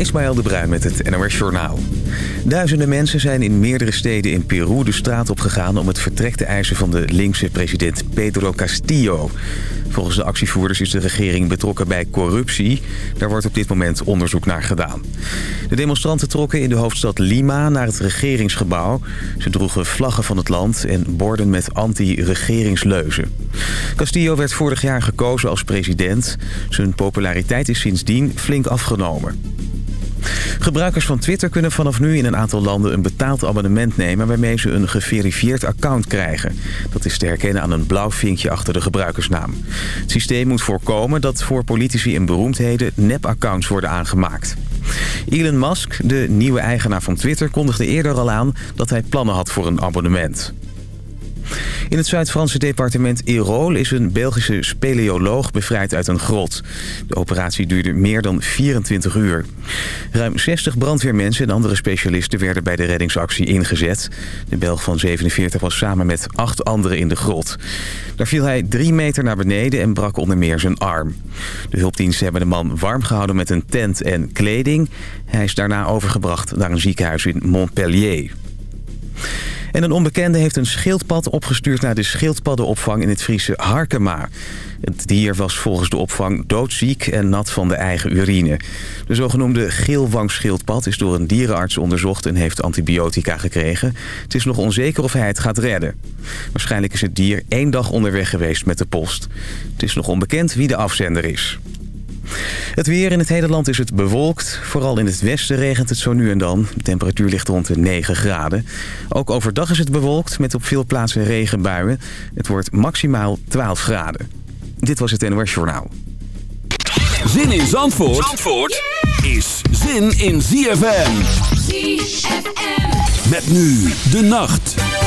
Ismaël de Bruin met het NOS Journaal. Duizenden mensen zijn in meerdere steden in Peru de straat op gegaan... om het vertrek te eisen van de linkse president Pedro Castillo. Volgens de actievoerders is de regering betrokken bij corruptie. Daar wordt op dit moment onderzoek naar gedaan. De demonstranten trokken in de hoofdstad Lima naar het regeringsgebouw. Ze droegen vlaggen van het land en borden met anti-regeringsleuzen. Castillo werd vorig jaar gekozen als president. Zijn populariteit is sindsdien flink afgenomen. Gebruikers van Twitter kunnen vanaf nu in een aantal landen een betaald abonnement nemen... waarmee ze een geverifieerd account krijgen. Dat is te herkennen aan een blauw vinkje achter de gebruikersnaam. Het systeem moet voorkomen dat voor politici en beroemdheden nep-accounts worden aangemaakt. Elon Musk, de nieuwe eigenaar van Twitter, kondigde eerder al aan dat hij plannen had voor een abonnement. In het Zuid-Franse departement Irol is een Belgische speleoloog bevrijd uit een grot. De operatie duurde meer dan 24 uur. Ruim 60 brandweermensen en andere specialisten werden bij de reddingsactie ingezet. De Belg van 47 was samen met acht anderen in de grot. Daar viel hij drie meter naar beneden en brak onder meer zijn arm. De hulpdiensten hebben de man warm gehouden met een tent en kleding. Hij is daarna overgebracht naar een ziekenhuis in Montpellier. En een onbekende heeft een schildpad opgestuurd naar de schildpaddenopvang in het Friese Harkema. Het dier was volgens de opvang doodziek en nat van de eigen urine. De zogenoemde geelwangschildpad is door een dierenarts onderzocht en heeft antibiotica gekregen. Het is nog onzeker of hij het gaat redden. Waarschijnlijk is het dier één dag onderweg geweest met de post. Het is nog onbekend wie de afzender is. Het weer in het hele land is het bewolkt. Vooral in het westen regent het zo nu en dan. De temperatuur ligt rond de 9 graden. Ook overdag is het bewolkt met op veel plaatsen regenbuien. Het wordt maximaal 12 graden. Dit was het NOS Journaal. Zin in Zandvoort, Zandvoort is zin in ZFM. ZFM. Met nu de nacht.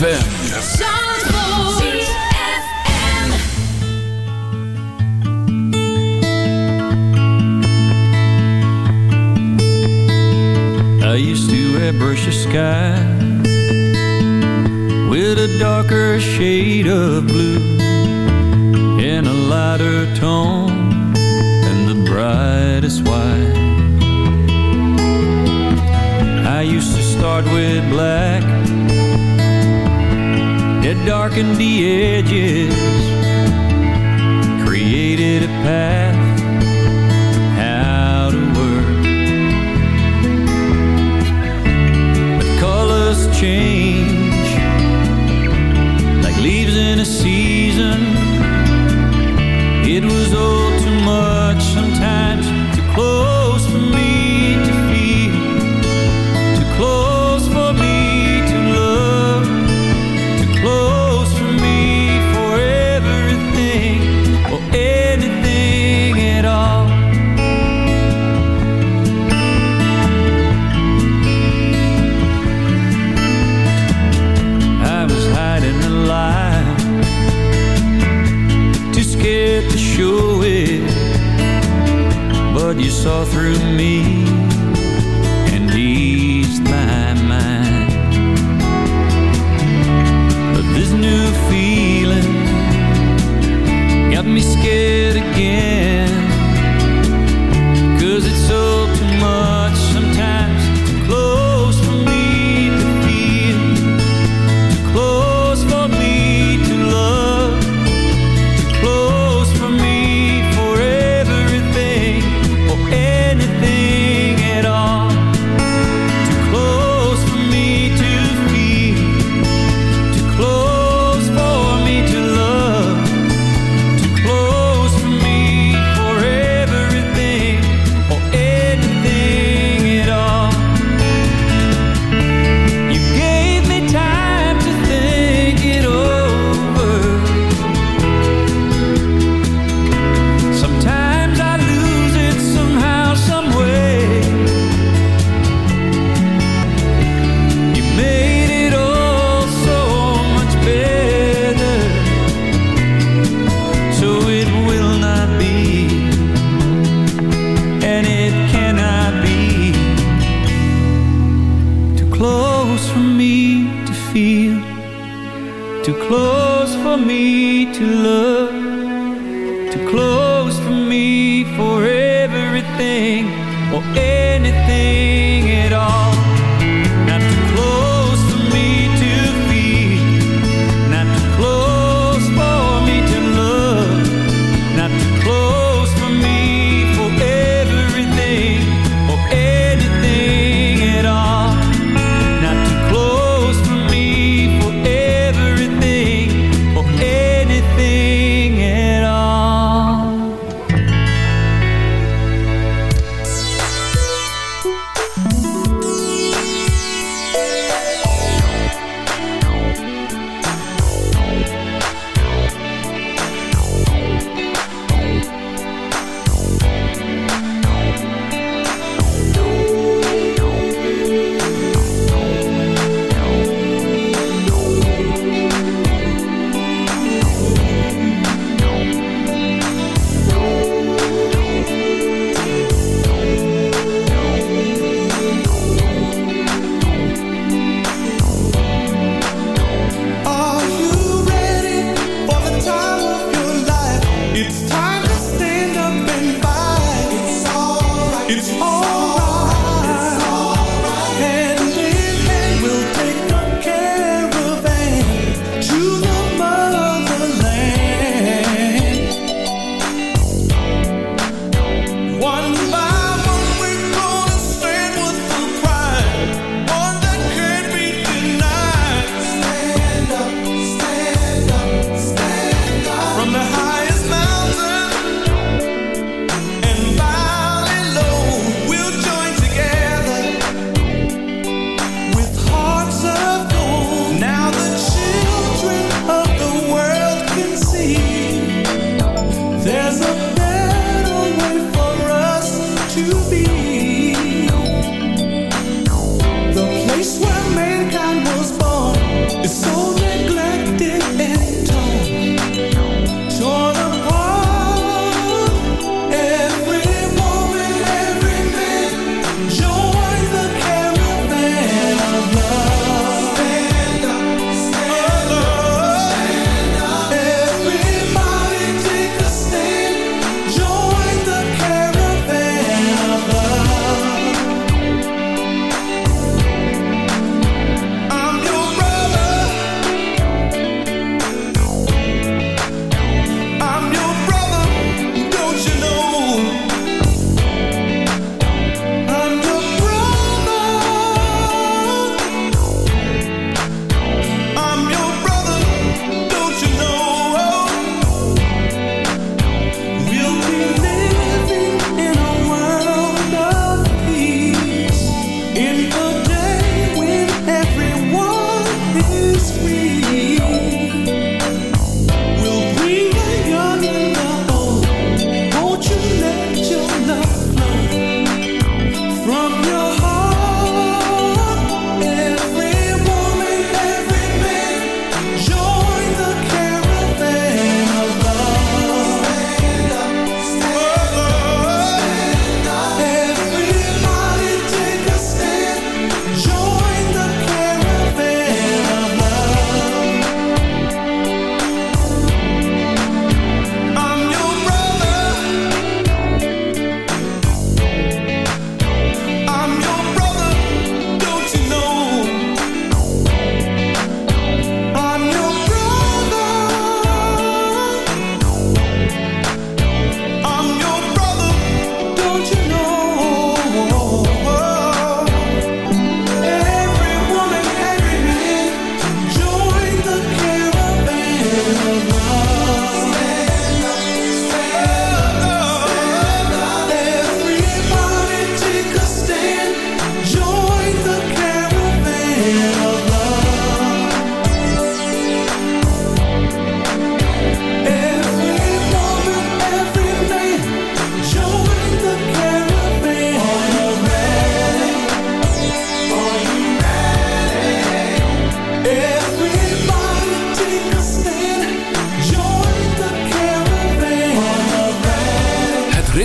ZFM. I used to airbrush the sky With a darker shade of blue In a lighter tone And the brightest white I used to start with black darkened the edges, created a path. through me.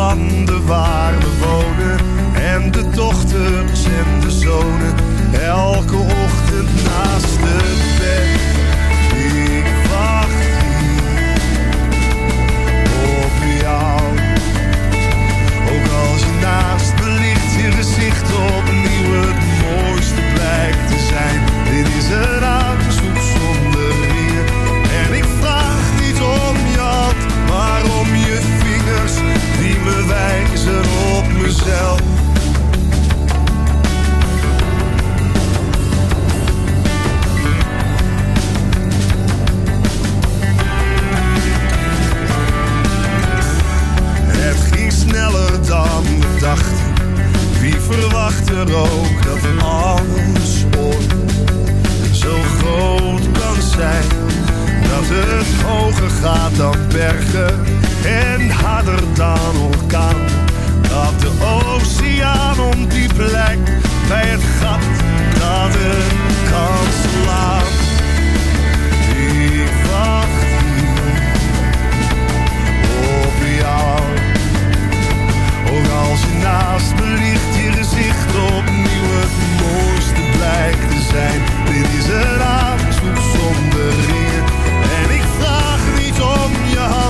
landen waar we wonen en de dochters en de zonen. Elke ochtend naast het wijzen op mezelf. Het ging sneller dan we dachten. Wie verwacht er ook dat alles ooit zo groot kan zijn? Dat het hoger gaat dan bergen en harder dan orkaan. Dat de oceaan om die plek bij het gat dat het kan slaan. Ik wacht hier op jou. Ook als je naast me ligt, je gezicht opnieuw het mooiste blijkt te zijn. Dit is een aanzoek zonder ringen. En ik vraag niet om je hand,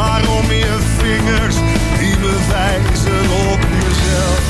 Waarom je vingers, die bewijzen op jezelf.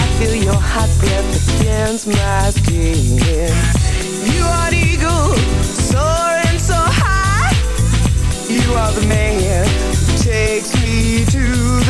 I feel your hot breath against my skin. You are the eagle, soaring so high. You are the man who takes me to the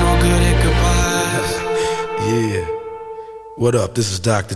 No good at goodbyes. Yeah. What up? This is Dr.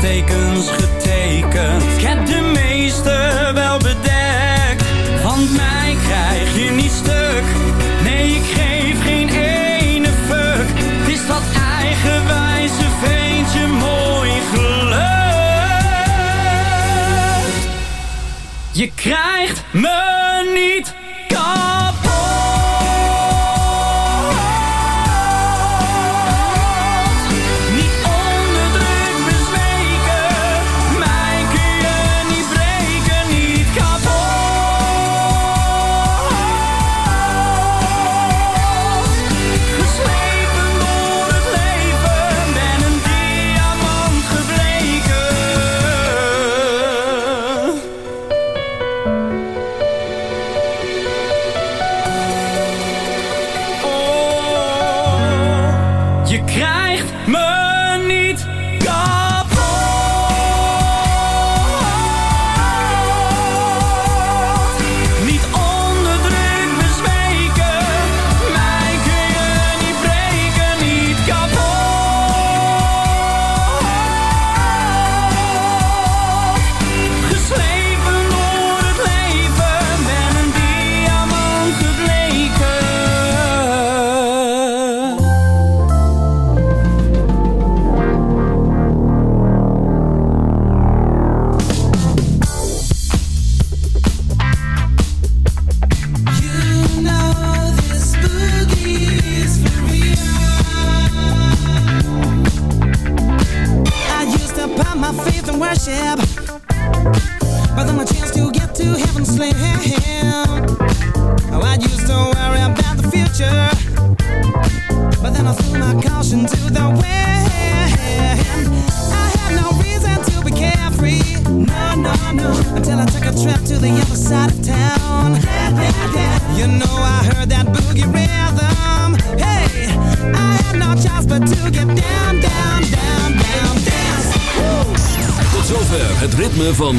littekens getekend, ik heb de meeste wel bedekt. Want mij krijg je niet stuk, nee ik geef geen ene fuck. Het is dat eigenwijze veentje mooi geluk. Je krijgt me